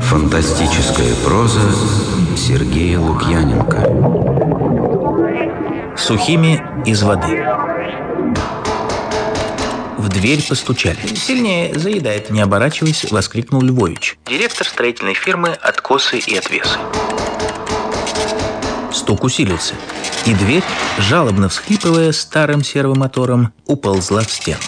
Фантастическая проза Сергея Лукьяненко Сухими из воды В дверь постучали. Сильнее заедает, не оборачиваясь, воскликнул Львович. Директор строительной фирмы «Откосы и отвесы». Стук усилился, и дверь, жалобно всхлипывая старым сервомотором, уползла в стену.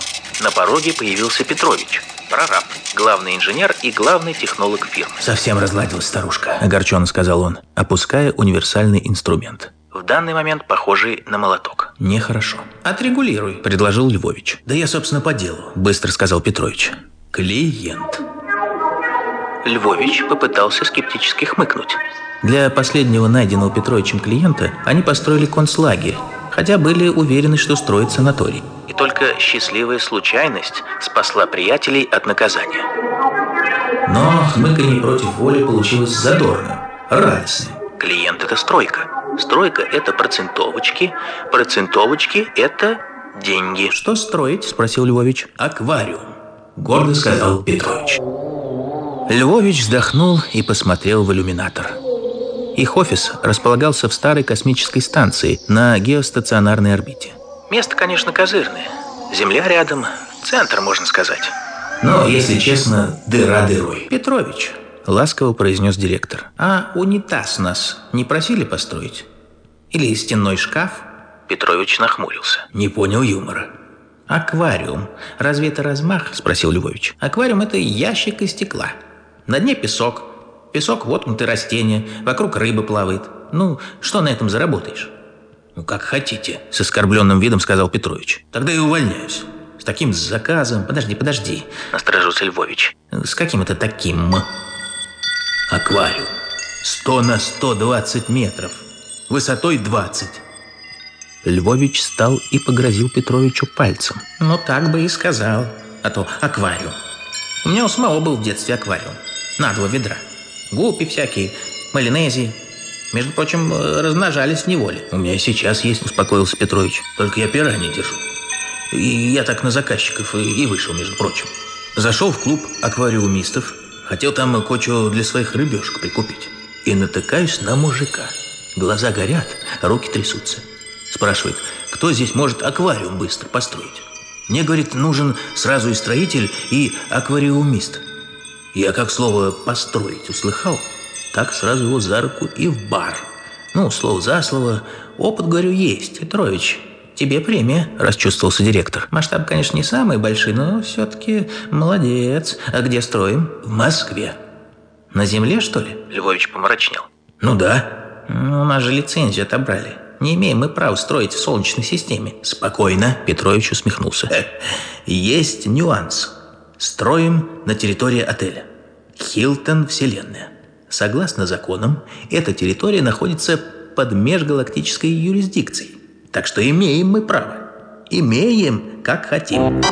На пороге появился Петрович, прораб, главный инженер и главный технолог фирмы. «Совсем разладилась старушка», – огорченно сказал он, опуская универсальный инструмент. В данный момент похожий на молоток. Нехорошо. «Отрегулируй», – предложил Львович. «Да я, собственно, по делу», – быстро сказал Петрович. «Клиент». Львович попытался скептически хмыкнуть. Для последнего найденного Петровичем клиента они построили концлагерь, хотя были уверены, что строят санаторий. И только счастливая случайность спасла приятелей от наказания. Но хмыканье против воли получилось задорным, радостным. Клиент – это стройка. Стройка – это процентовочки. Процентовочки – это деньги. «Что строить?» – спросил Львович. «Аквариум», – гордо сказал Петрович. Львович вздохнул и посмотрел в иллюминатор. Их офис располагался в старой космической станции на геостационарной орбите. Место, конечно, козырное. Земля рядом, центр, можно сказать. Но, если честно, дыра дырой. Петрович, ласково произнес директор. А унитаз нас не просили построить? Или стенной шкаф? Петрович нахмурился. Не понял юмора. «Аквариум. Разве это размах?» – спросил Львович. «Аквариум – это ящик из стекла. На дне песок, Песок, воткнуты растения, вокруг рыбы плавает. Ну, что на этом заработаешь? Ну, как хотите, с оскорбленным видом сказал Петрович. Тогда и увольняюсь. С таким заказом... Подожди, подожди, насторожился Львович. С каким это таким? Аквариум. 100 на 120 метров. Высотой 20. Львович встал и погрозил Петровичу пальцем. Ну, так бы и сказал. А то аквариум. У меня у самого был в детстве аквариум. На два ведра. Гуппи всякие, малинези. Между прочим, э, размножались неволе. У меня сейчас есть, успокоился Петрович. Только я пера не держу. И я так на заказчиков и, вышел, между прочим. Зашел в клуб аквариумистов. Хотел там кое для своих рыбешек прикупить. И натыкаюсь на мужика. Глаза горят, руки трясутся. Спрашивает, кто здесь может аквариум быстро построить? Мне, говорит, нужен сразу и строитель, и аквариумист. Я как слово «построить» услыхал, так сразу его за руку и в бар. Ну, слово за слово. Опыт, говорю, есть. Петрович, тебе премия, расчувствовался директор. Масштаб, конечно, не самый большой, но все-таки молодец. А где строим? В Москве. На земле, что ли? Львович помрачнел. Ну да. Ну, у нас же лицензию отобрали. Не имеем мы права строить в Солнечной системе. Спокойно, Петрович усмехнулся. Есть нюанс. Строим на территории отеля. Хилтон Вселенная. Согласно законам, эта территория находится под межгалактической юрисдикцией. Так что имеем мы право. Имеем, как хотим.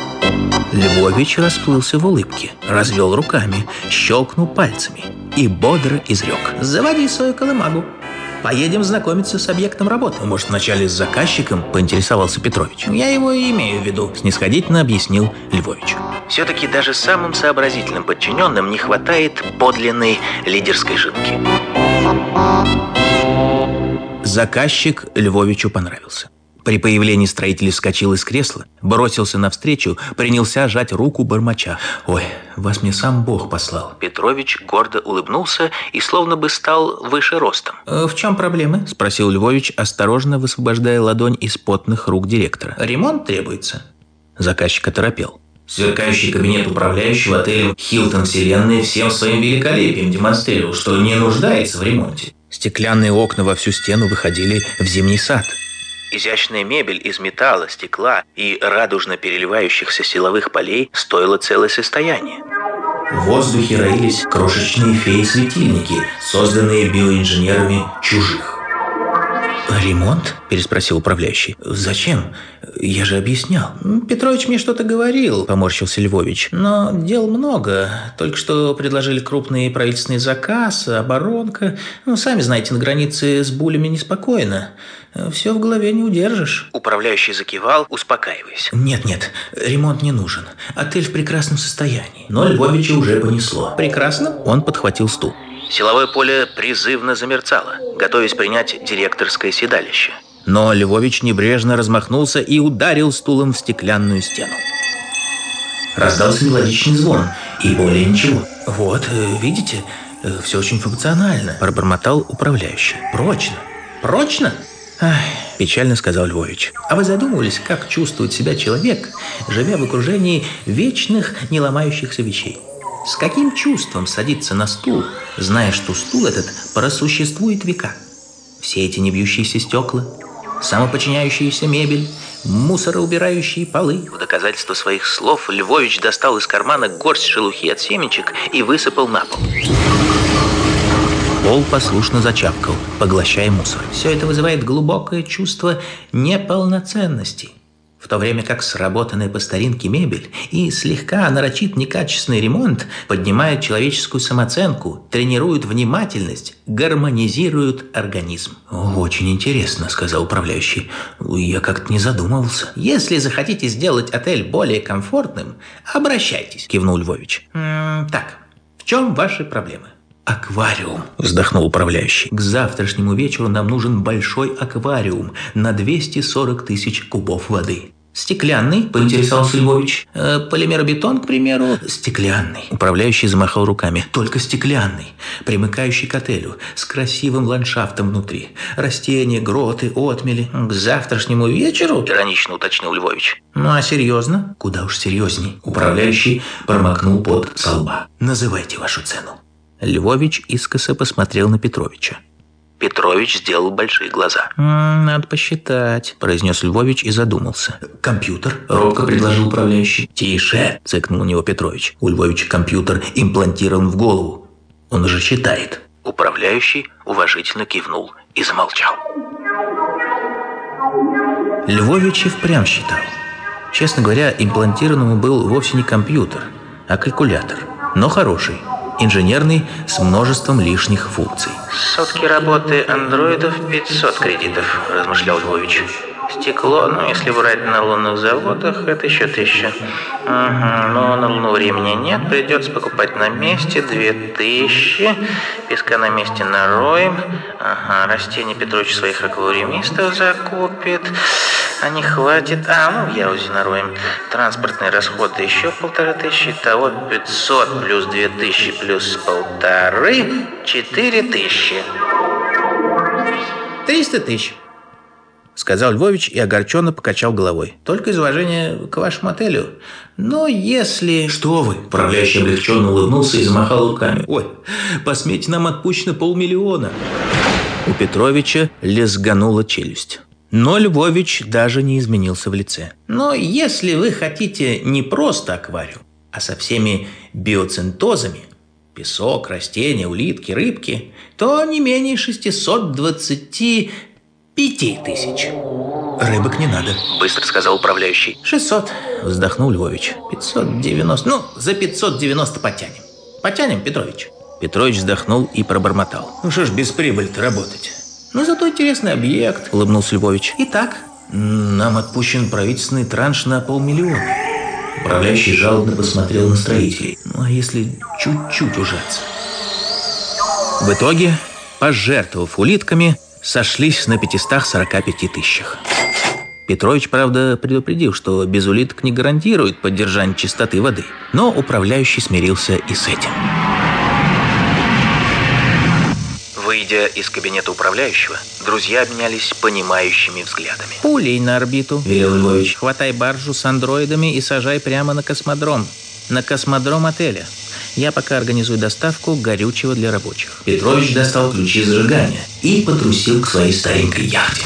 Львович расплылся в улыбке, развел руками, щелкнул пальцами и бодро изрек. «Заводи свою колымагу. Поедем знакомиться с объектом работы. Может, вначале с заказчиком?» – поинтересовался Петрович. «Я его и имею в виду», – снисходительно объяснил Львович. Все-таки даже самым сообразительным подчиненным не хватает подлинной лидерской жилки. Заказчик Львовичу понравился. При появлении строитель вскочил из кресла, бросился навстречу, принялся жать руку бормоча. «Ой, вас мне сам Бог послал». Петрович гордо улыбнулся и словно бы стал выше ростом. «Э, «В чем проблемы?» – спросил Львович, осторожно высвобождая ладонь из потных рук директора. «Ремонт требуется». Заказчик оторопел. Сверкающий кабинет управляющего отелем «Хилтон Вселенной» всем своим великолепием демонстрировал, что не нуждается в ремонте. Стеклянные окна во всю стену выходили в зимний сад – Изящная мебель из металла, стекла и радужно переливающихся силовых полей стоила целое состояние. В воздухе роились крошечные феи-светильники, созданные биоинженерами чужих. «Ремонт?» – переспросил управляющий. «Зачем? Я же объяснял». «Петрович мне что-то говорил», – поморщился Львович. «Но дел много. Только что предложили крупный правительственный заказ, оборонка. Ну, сами знаете, на границе с булями неспокойно. Все в голове не удержишь». Управляющий закивал, успокаиваясь. «Нет-нет, ремонт не нужен. Отель в прекрасном состоянии». Но Львовича уже понесло. «Прекрасно?» Он подхватил стул. Силовое поле призывно замерцало, готовясь принять директорское седалище. Но Львович небрежно размахнулся и ударил стулом в стеклянную стену. Раздался мелодичный звон, и более ничего. «Вот, э, видите, э, все очень функционально», – пробормотал управляющий. «Прочно! Прочно!» Ах, печально сказал Львович. А вы задумывались, как чувствует себя человек, живя в окружении вечных, не ломающихся вещей? С каким чувством садиться на стул, зная, что стул этот просуществует века? Все эти небьющиеся стекла, самоподчиняющаяся мебель, мусороубирающие полы. В доказательство своих слов Львович достал из кармана горсть шелухи от семечек и высыпал на пол. Пол послушно зачапкал, поглощая мусор. Все это вызывает глубокое чувство неполноценности в то время как сработанная по старинке мебель и слегка нарочит некачественный ремонт поднимают человеческую самооценку, тренируют внимательность, гармонизируют организм. «Очень интересно», — сказал управляющий. «Я как-то не задумывался». «Если захотите сделать отель более комфортным, обращайтесь», — кивнул Львович. «М -м, «Так, в чем ваши проблемы?» «Аквариум», – вздохнул управляющий. «К завтрашнему вечеру нам нужен большой аквариум на 240 тысяч кубов воды». «Стеклянный?» – поинтересовался Львович. «Э, «Полимеробетон, к примеру?» «Стеклянный». Управляющий замахал руками. «Только стеклянный, примыкающий к отелю, с красивым ландшафтом внутри. Растения, гроты, отмели». «К завтрашнему вечеру?» – иронично уточнил Львович. «Ну а серьезно?» «Куда уж серьезней». Управляющий промокнул под со лба. «Называйте вашу цену». Львович искоса посмотрел на Петровича. Петрович сделал большие глаза. «Надо посчитать», – произнес Львович и задумался. «Компьютер?» – робко предложил управляющий. «Тише!» – цыкнул у него Петрович. У Львовича компьютер имплантирован в голову. Он уже считает. Управляющий уважительно кивнул и замолчал. Львович и впрямь считал. Честно говоря, имплантированному был вовсе не компьютер, а калькулятор, но хороший – инженерный с множеством лишних функций. «Сотки работы андроидов 500 кредитов», – размышлял Львович. Стекло, ну, если брать на лунных заводах, это еще тысяча. Угу, но на Луну времени нет, придется покупать на месте две тысячи. Песка на месте нароем. Ага, растения Петрович своих аквариумистов закупит. А не хватит. А, ну, в Яузе нароем. Транспортные расходы еще полторы тысячи. Того 500 плюс две тысячи плюс полторы. Четыре тысячи. Триста тысяч сказал Львович и огорченно покачал головой. «Только из уважения к вашему отелю. Но если...» «Что вы?» – управляющий облегченно улыбнулся и замахал руками. «Ой, посмейте, нам отпущено полмиллиона». У Петровича лезганула челюсть. Но Львович даже не изменился в лице. «Но если вы хотите не просто аквариум, а со всеми биоцентозами, песок, растения, улитки, рыбки, то не менее 620 пяти тысяч. Рыбок не надо, быстро сказал управляющий. Шестьсот, вздохнул Львович. Пятьсот девяносто, ну, за пятьсот девяносто потянем. Потянем, Петрович. Петрович вздохнул и пробормотал. Ну что ж без прибыли-то работать? Ну, зато интересный объект, улыбнулся Львович. Итак, нам отпущен правительственный транш на полмиллиона. Управляющий жалобно посмотрел на строителей. Ну, а если чуть-чуть ужаться? В итоге, пожертвовав улитками, сошлись на 545 тысячах. Петрович, правда, предупредил, что без улиток не гарантирует поддержание чистоты воды, но управляющий смирился и с этим. Выйдя из кабинета управляющего, друзья обменялись понимающими взглядами. «Пулей на орбиту», – велел Львович. «Хватай баржу с андроидами и сажай прямо на космодром. На космодром отеля. Я пока организую доставку горючего для рабочих. Петрович достал ключи зажигания и потрусил к своей старенькой яхте.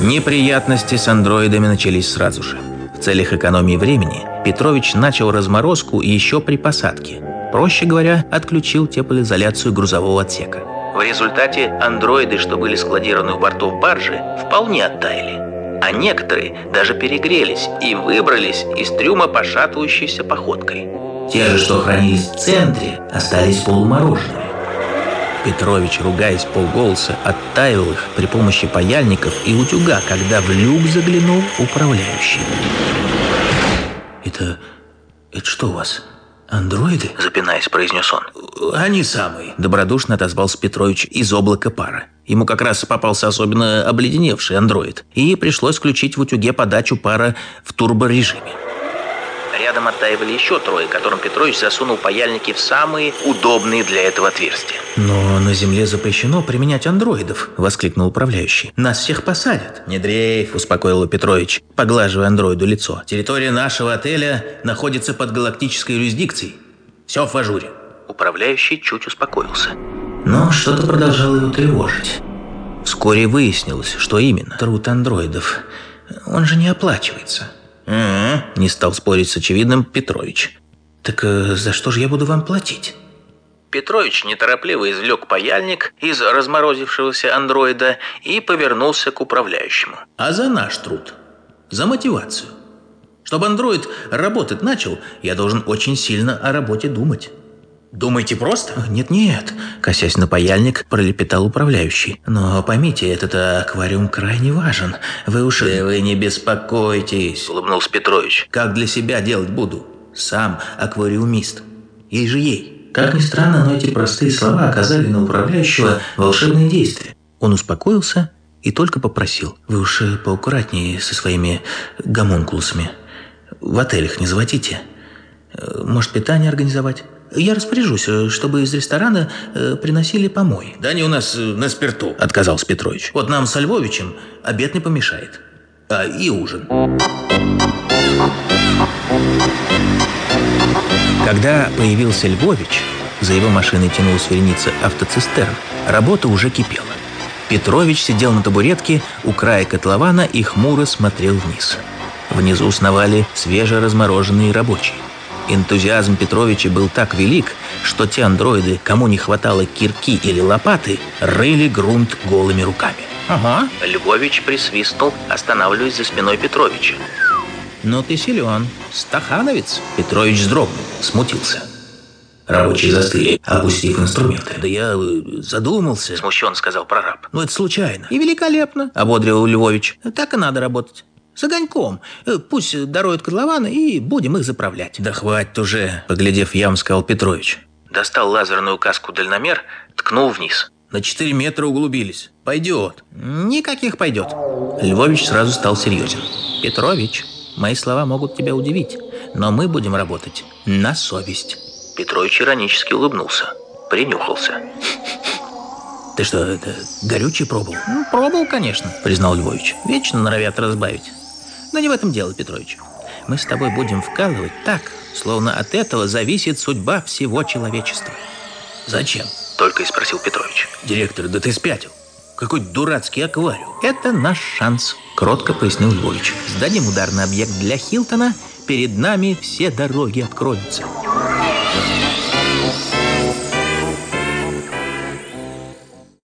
Неприятности с андроидами начались сразу же. В целях экономии времени Петрович начал разморозку еще при посадке, Проще говоря, отключил теплоизоляцию грузового отсека. В результате андроиды, что были складированы у бортов баржи, вполне оттаяли. А некоторые даже перегрелись и выбрались из трюма пошатывающейся походкой. Те же, что хранились в центре, остались полумороженными. Петрович, ругаясь полголоса, оттаивал их при помощи паяльников и утюга, когда в люк заглянул управляющий. «Это... это что у вас?» «Андроиды?» – запинаясь, произнес он. «Они самые», – добродушно отозвался Петрович из облака пара. Ему как раз попался особенно обледеневший андроид, и пришлось включить в утюге подачу пара в турборежиме. Рядом оттаивали еще трое, которым Петрович засунул паяльники в самые удобные для этого отверстия. «Но на Земле запрещено применять андроидов», — воскликнул управляющий. «Нас всех посадят». «Не дрейф», — успокоил Петрович, поглаживая андроиду лицо. «Территория нашего отеля находится под галактической юрисдикцией. Все в ажуре». Управляющий чуть успокоился. Но что-то продолжало его тревожить. Вскоре выяснилось, что именно. Труд андроидов. Он же не оплачивается. «Угу», – не стал спорить с очевидным Петрович. «Так э, за что же я буду вам платить?» Петрович неторопливо извлек паяльник из разморозившегося андроида и повернулся к управляющему. «А за наш труд. За мотивацию. Чтобы андроид работать начал, я должен очень сильно о работе думать». Думаете просто? Нет-нет, косясь на паяльник, пролепетал управляющий. Но поймите, этот аквариум крайне важен. Вы уж... Да вы не беспокойтесь, улыбнулся Петрович. Как для себя делать буду? Сам аквариумист. Ей же ей. Как ни странно, но эти простые слова оказали на управляющего волшебное действие. Он успокоился и только попросил. Вы уж поаккуратнее со своими гомункулусами. В отелях не заводите. Может, питание организовать? Я распоряжусь, э, чтобы из ресторана э, приносили помой. Да не у нас э, на спирту, отказался Петрович. Вот нам с Львовичем обед не помешает. А и ужин. Когда появился Львович, за его машиной тянулась вереница автоцистерн. Работа уже кипела. Петрович сидел на табуретке у края котлована и хмуро смотрел вниз. Внизу сновали свежеразмороженные рабочие. Энтузиазм Петровича был так велик, что те андроиды, кому не хватало кирки или лопаты, рыли грунт голыми руками. «Ага». Львович присвистнул, останавливаясь за спиной Петровича. «Ну ты силен. Стахановец?» Петрович вздрогнул, смутился. Рабочие застыли, опустив инструменты. «Да я э, задумался», — смущенно сказал прораб. «Ну, это случайно». «И великолепно», — ободрил Львович. «Так и надо работать». С огоньком. Э, пусть дороют котлованы, и будем их заправлять». «Да хватит уже», — поглядев ям, сказал Петрович. Достал лазерную каску-дальномер, ткнул вниз. «На 4 метра углубились. Пойдет». «Никаких пойдет». Львович сразу стал серьезен. «Петрович, мои слова могут тебя удивить, но мы будем работать на совесть». Петрович иронически улыбнулся, принюхался. «Ты что, это горючий пробовал?» ну, «Пробовал, конечно», — признал Львович. «Вечно норовят разбавить. Но не в этом дело, Петрович. Мы с тобой будем вкалывать так, словно от этого зависит судьба всего человечества. Зачем? Только и спросил Петрович. Директор, да ты спятил. Какой дурацкий аквариум. Это наш шанс, кротко пояснил Львович. Сдадим ударный объект для Хилтона, перед нами все дороги откроются.